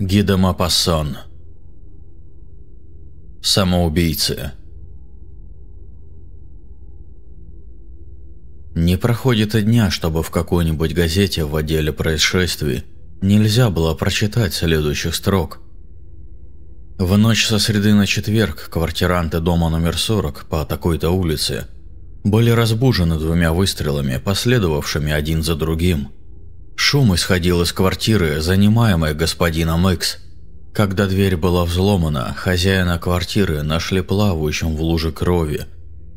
Гида Мапассон. Самоубийцы. Не проходит и дня, чтобы в какой-нибудь газете в отделе происшествий нельзя было прочитать следующих строк. В ночь со среды на четверг квартиранты дома номер 40 по такой-то улице были разбужены двумя выстрелами, последовавшими один за другим. Шум исходил из квартиры, занимаемой господином Икс. Когда дверь была взломана, хозяина квартиры нашли плавающим в луже крови,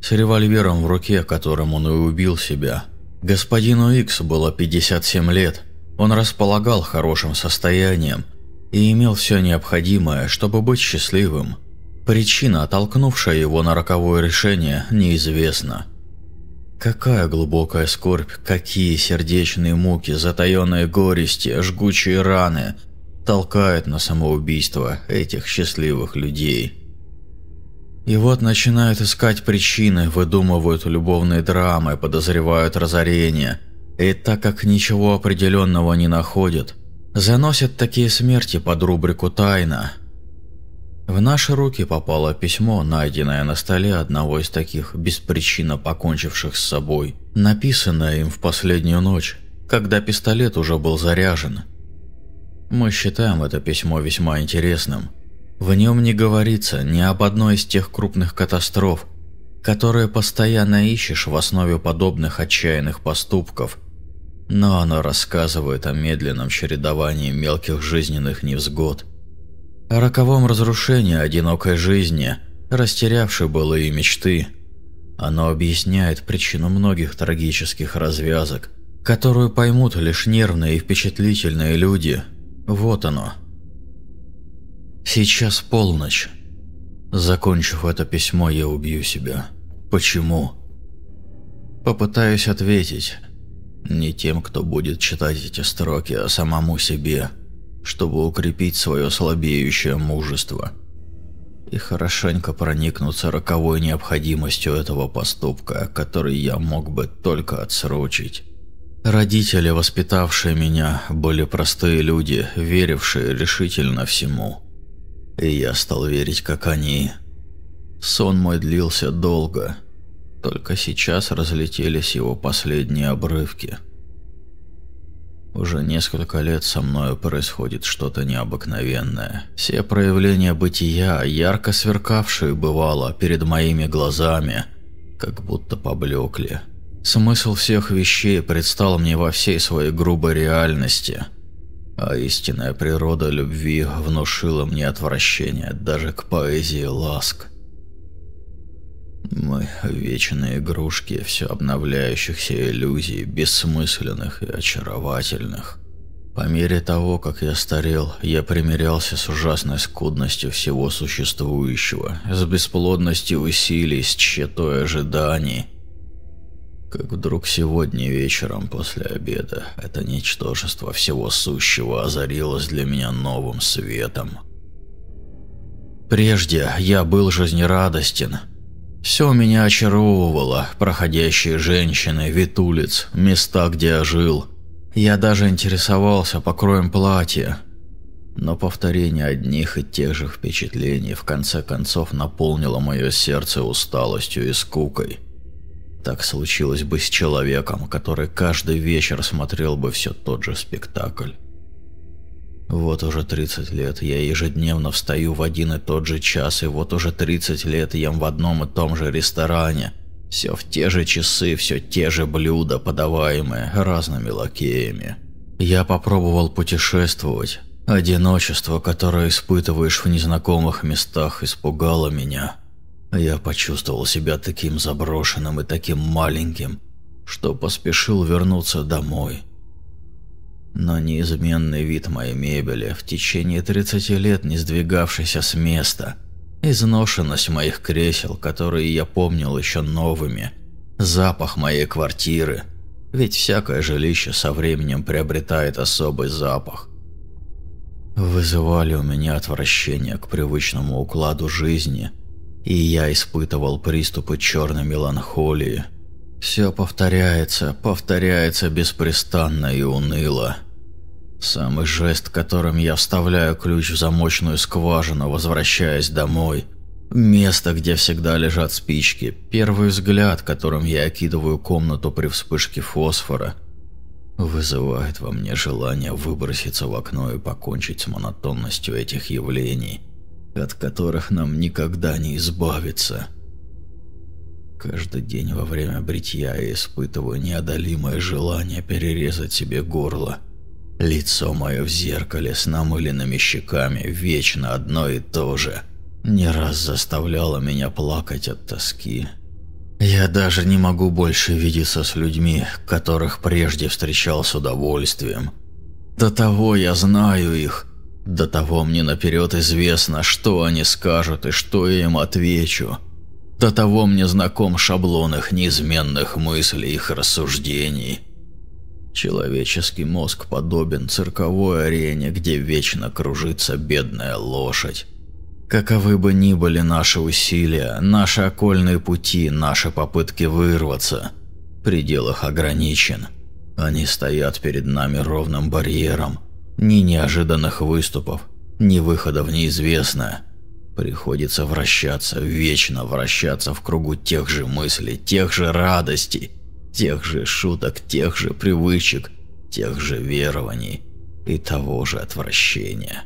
с револьвером в руке, которым он и убил себя. Господину Икс было 57 лет, он располагал хорошим состоянием и имел все необходимое, чтобы быть счастливым. Причина, оттолкнувшая его на роковое решение, неизвестна. Какая глубокая скорбь, какие сердечные муки, затаенные горести, жгучие раны толкают на самоубийство этих счастливых людей. И вот начинают искать причины, выдумывают любовные драмы, подозревают разорение. И так как ничего определенного не находят, заносят такие смерти под рубрику «Тайна», в наши руки попало письмо, найденное на столе одного из таких беспричинно покончивших с собой, написанное им в последнюю ночь, когда пистолет уже был заряжен. Мы считаем это письмо весьма интересным. В нем не говорится ни об одной из тех крупных катастроф, которые постоянно ищешь в основе подобных отчаянных поступков, но оно рассказывает о медленном чередовании мелких жизненных невзгод – о роковом разрушении одинокой жизни, растерявшей былые мечты. Оно объясняет причину многих трагических развязок, которую поймут лишь нервные и впечатлительные люди. Вот оно. Сейчас полночь. Закончив это письмо, я убью себя. Почему? Попытаюсь ответить. Не тем, кто будет читать эти строки, а самому себе – чтобы укрепить свое слабеющее мужество и хорошенько проникнуться роковой необходимостью этого поступка, который я мог бы только отсрочить. Родители, воспитавшие меня, были простые люди, верившие решительно всему. И я стал верить, как они. Сон мой длился долго, только сейчас разлетелись его последние обрывки – уже несколько лет со мною происходит что-то необыкновенное. Все проявления бытия, ярко сверкавшие бывало перед моими глазами, как будто поблекли. Смысл всех вещей предстал мне во всей своей грубой реальности, а истинная природа любви внушила мне отвращение даже к поэзии ласк. Мы – вечные игрушки все обновляющихся иллюзий, бессмысленных и очаровательных. По мере того, как я старел, я примирялся с ужасной скудностью всего существующего, с бесплодностью усилий, с тщетой ожиданий. Как вдруг сегодня вечером после обеда это ничтожество всего сущего озарилось для меня новым светом. Прежде я был жизнерадостен – все меня очаровывало, проходящие женщины, вид улиц, места, где я жил. Я даже интересовался покроем платья. Но повторение одних и тех же впечатлений в конце концов наполнило мое сердце усталостью и скукой. Так случилось бы с человеком, который каждый вечер смотрел бы все тот же спектакль. Вот уже 30 лет я ежедневно встаю в один и тот же час, и вот уже 30 лет ем в одном и том же ресторане. Все в те же часы, все те же блюда, подаваемые разными лакеями. Я попробовал путешествовать. Одиночество, которое испытываешь в незнакомых местах, испугало меня. Я почувствовал себя таким заброшенным и таким маленьким, что поспешил вернуться домой. Но неизменный вид моей мебели, в течение 30 лет не сдвигавшийся с места, изношенность моих кресел, которые я помнил еще новыми, запах моей квартиры, ведь всякое жилище со временем приобретает особый запах, вызывали у меня отвращение к привычному укладу жизни, и я испытывал приступы черной меланхолии. Все повторяется, повторяется беспрестанно и уныло. Самый жест, которым я вставляю ключ в замочную скважину, возвращаясь домой. Место, где всегда лежат спички. Первый взгляд, которым я окидываю комнату при вспышке фосфора. Вызывает во мне желание выброситься в окно и покончить с монотонностью этих явлений, от которых нам никогда не избавиться. Каждый день во время бритья я испытываю неодолимое желание перерезать себе горло – Лицо мое в зеркале с намыленными щеками вечно одно и то же. Не раз заставляло меня плакать от тоски. Я даже не могу больше видеться с людьми, которых прежде встречал с удовольствием. До того я знаю их, до того мне наперед известно, что они скажут и что я им отвечу. До того мне знаком шаблон их неизменных мыслей, их рассуждений. Человеческий мозг подобен цирковой арене, где вечно кружится бедная лошадь. Каковы бы ни были наши усилия, наши окольные пути, наши попытки вырваться, предел их ограничен. Они стоят перед нами ровным барьером. Ни неожиданных выступов, ни выхода в неизвестное. Приходится вращаться, вечно вращаться в кругу тех же мыслей, тех же радостей, тех же шуток, тех же привычек, тех же верований и того же отвращения.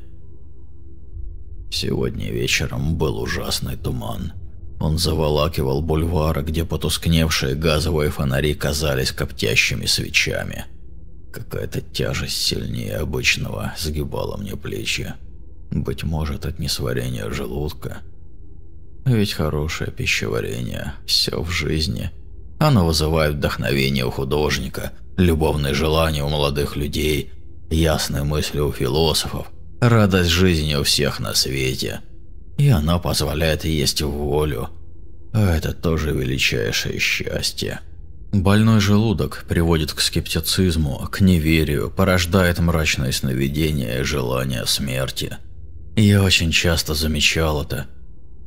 Сегодня вечером был ужасный туман. Он заволакивал бульвары, где потускневшие газовые фонари казались коптящими свечами. Какая-то тяжесть сильнее обычного сгибала мне плечи. Быть может, от несварения желудка. Ведь хорошее пищеварение, все в жизни – оно вызывает вдохновение у художника, любовное желание у молодых людей, ясные мысли у философов, радость жизни у всех на свете. И оно позволяет есть волю. А это тоже величайшее счастье. Больной желудок приводит к скептицизму, к неверию, порождает мрачные сновидения и желание смерти. Я очень часто замечал это –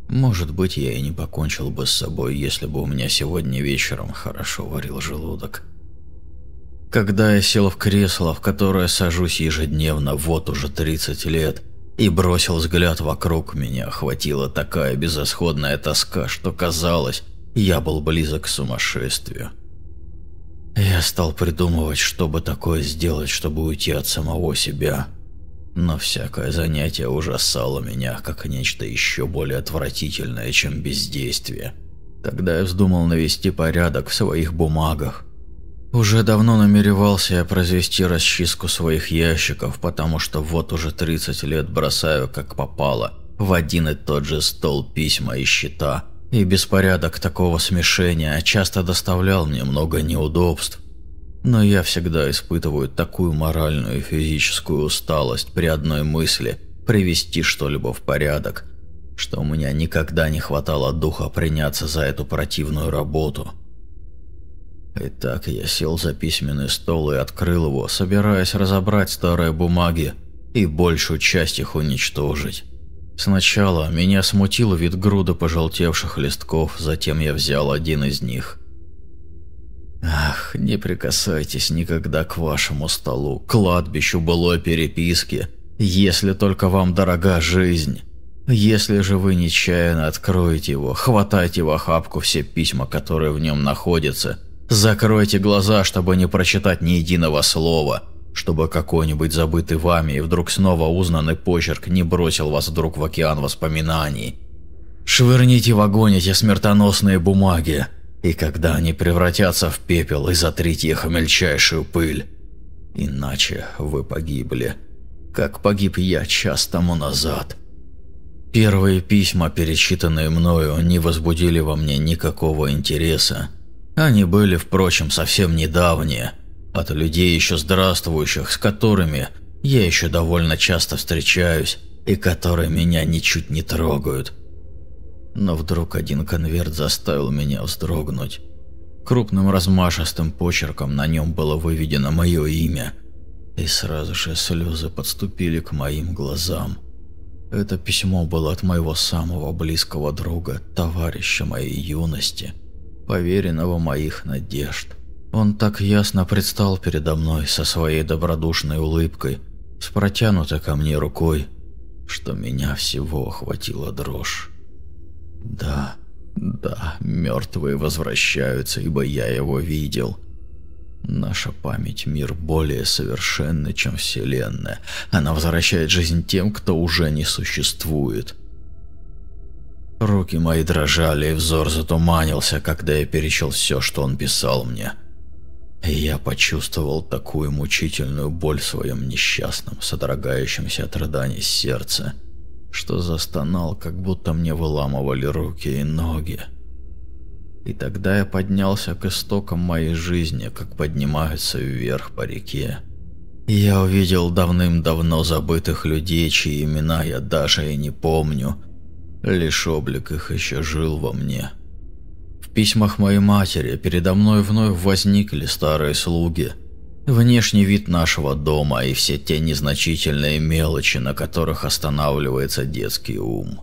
может быть, я и не покончил бы с собой, если бы у меня сегодня вечером хорошо варил желудок. Когда я сел в кресло, в которое сажусь ежедневно вот уже 30 лет, и бросил взгляд вокруг, меня охватила такая безысходная тоска, что казалось, я был близок к сумасшествию. Я стал придумывать, что бы такое сделать, чтобы уйти от самого себя – но всякое занятие ужасало меня, как нечто еще более отвратительное, чем бездействие. Тогда я вздумал навести порядок в своих бумагах. Уже давно намеревался я произвести расчистку своих ящиков, потому что вот уже 30 лет бросаю как попало в один и тот же стол письма и счета. И беспорядок такого смешения часто доставлял мне много неудобств. Но я всегда испытываю такую моральную и физическую усталость при одной мысли привести что-либо в порядок, что у меня никогда не хватало духа приняться за эту противную работу. Итак, я сел за письменный стол и открыл его, собираясь разобрать старые бумаги и большую часть их уничтожить. Сначала меня смутил вид груды пожелтевших листков, затем я взял один из них – Ах, не прикасайтесь никогда к вашему столу, кладбищу былой переписки, если только вам дорога жизнь. Если же вы нечаянно откроете его, хватайте в охапку все письма, которые в нем находятся, закройте глаза, чтобы не прочитать ни единого слова, чтобы какой-нибудь забытый вами и вдруг снова узнанный почерк не бросил вас вдруг в океан воспоминаний. Швырните в огонь эти смертоносные бумаги, и когда они превратятся в пепел и затрите их в мельчайшую пыль. Иначе вы погибли, как погиб я час тому назад. Первые письма, перечитанные мною, не возбудили во мне никакого интереса. Они были, впрочем, совсем недавние, от людей еще здравствующих, с которыми я еще довольно часто встречаюсь и которые меня ничуть не трогают – но вдруг один конверт заставил меня вздрогнуть. Крупным размашистым почерком на нем было выведено мое имя, и сразу же слезы подступили к моим глазам. Это письмо было от моего самого близкого друга, товарища моей юности, поверенного моих надежд. Он так ясно предстал передо мной со своей добродушной улыбкой, с протянутой ко мне рукой, что меня всего охватила дрожь. Да, да, мертвые возвращаются, ибо я его видел. Наша память – мир более совершенный, чем Вселенная. Она возвращает жизнь тем, кто уже не существует. Руки мои дрожали, и взор затуманился, когда я перечел все, что он писал мне. И я почувствовал такую мучительную боль в своем несчастном, содрогающемся от рыданий сердце, что застонал, как будто мне выламывали руки и ноги. И тогда я поднялся к истокам моей жизни, как поднимаются вверх по реке. Я увидел давным-давно забытых людей, чьи имена я даже и не помню. Лишь облик их еще жил во мне. В письмах моей матери передо мной вновь возникли старые слуги. Внешний вид нашего дома и все те незначительные мелочи, на которых останавливается детский ум.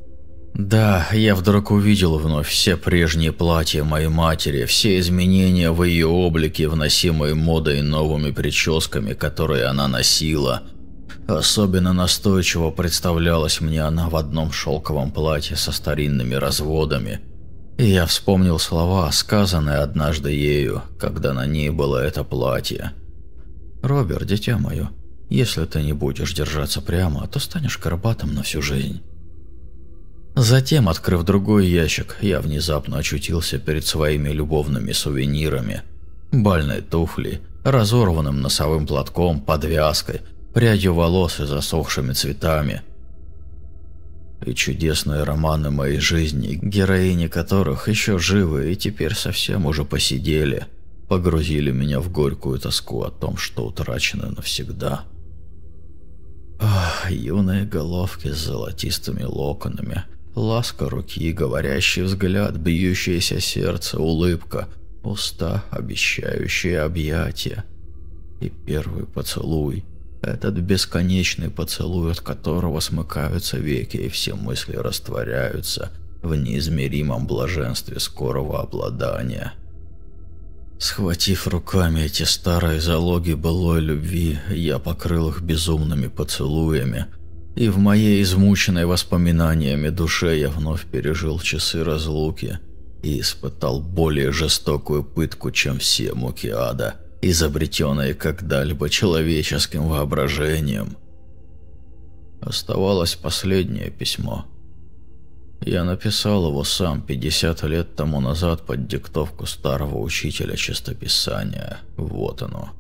Да, я вдруг увидел вновь все прежние платья моей матери, все изменения в ее облике, вносимые модой и новыми прическами, которые она носила. Особенно настойчиво представлялась мне она в одном шелковом платье со старинными разводами. И я вспомнил слова, сказанные однажды ею, когда на ней было это платье. «Роберт, дитя мое, если ты не будешь держаться прямо, то станешь карбатом на всю жизнь». Затем, открыв другой ящик, я внезапно очутился перед своими любовными сувенирами. Бальной туфли, разорванным носовым платком, подвязкой, прядью волос и засохшими цветами. И чудесные романы моей жизни, героини которых еще живы и теперь совсем уже посидели, погрузили меня в горькую тоску о том, что утрачено навсегда. Ах, юные головки с золотистыми локонами – Ласка руки, говорящий взгляд, бьющееся сердце, улыбка, уста, обещающие объятия. И первый поцелуй. Этот бесконечный поцелуй, от которого смыкаются веки и все мысли растворяются в неизмеримом блаженстве скорого обладания. Схватив руками эти старые залоги былой любви, я покрыл их безумными поцелуями – и в моей измученной воспоминаниями душе я вновь пережил часы разлуки и испытал более жестокую пытку, чем все муки ада, изобретенные когда-либо человеческим воображением. Оставалось последнее письмо. Я написал его сам 50 лет тому назад под диктовку старого учителя чистописания. Вот оно.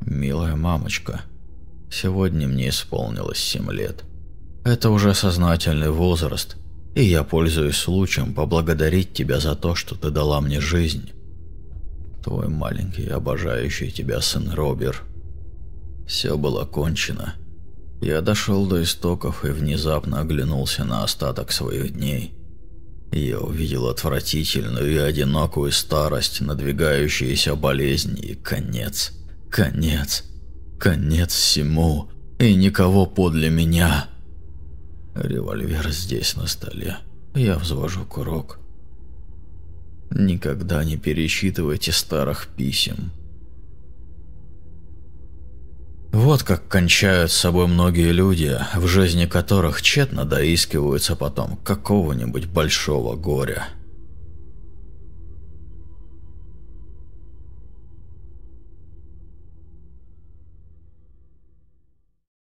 «Милая мамочка», Сегодня мне исполнилось семь лет. Это уже сознательный возраст, и я пользуюсь случаем поблагодарить тебя за то, что ты дала мне жизнь. Твой маленький, обожающий тебя сын Робер. Все было кончено. Я дошел до истоков и внезапно оглянулся на остаток своих дней. Я увидел отвратительную и одинокую старость, надвигающиеся болезни и конец. Конец. Конец всему, и никого подле меня. Револьвер здесь на столе. Я взвожу курок. Никогда не пересчитывайте старых писем. Вот как кончают с собой многие люди, в жизни которых тщетно доискиваются потом какого-нибудь большого горя.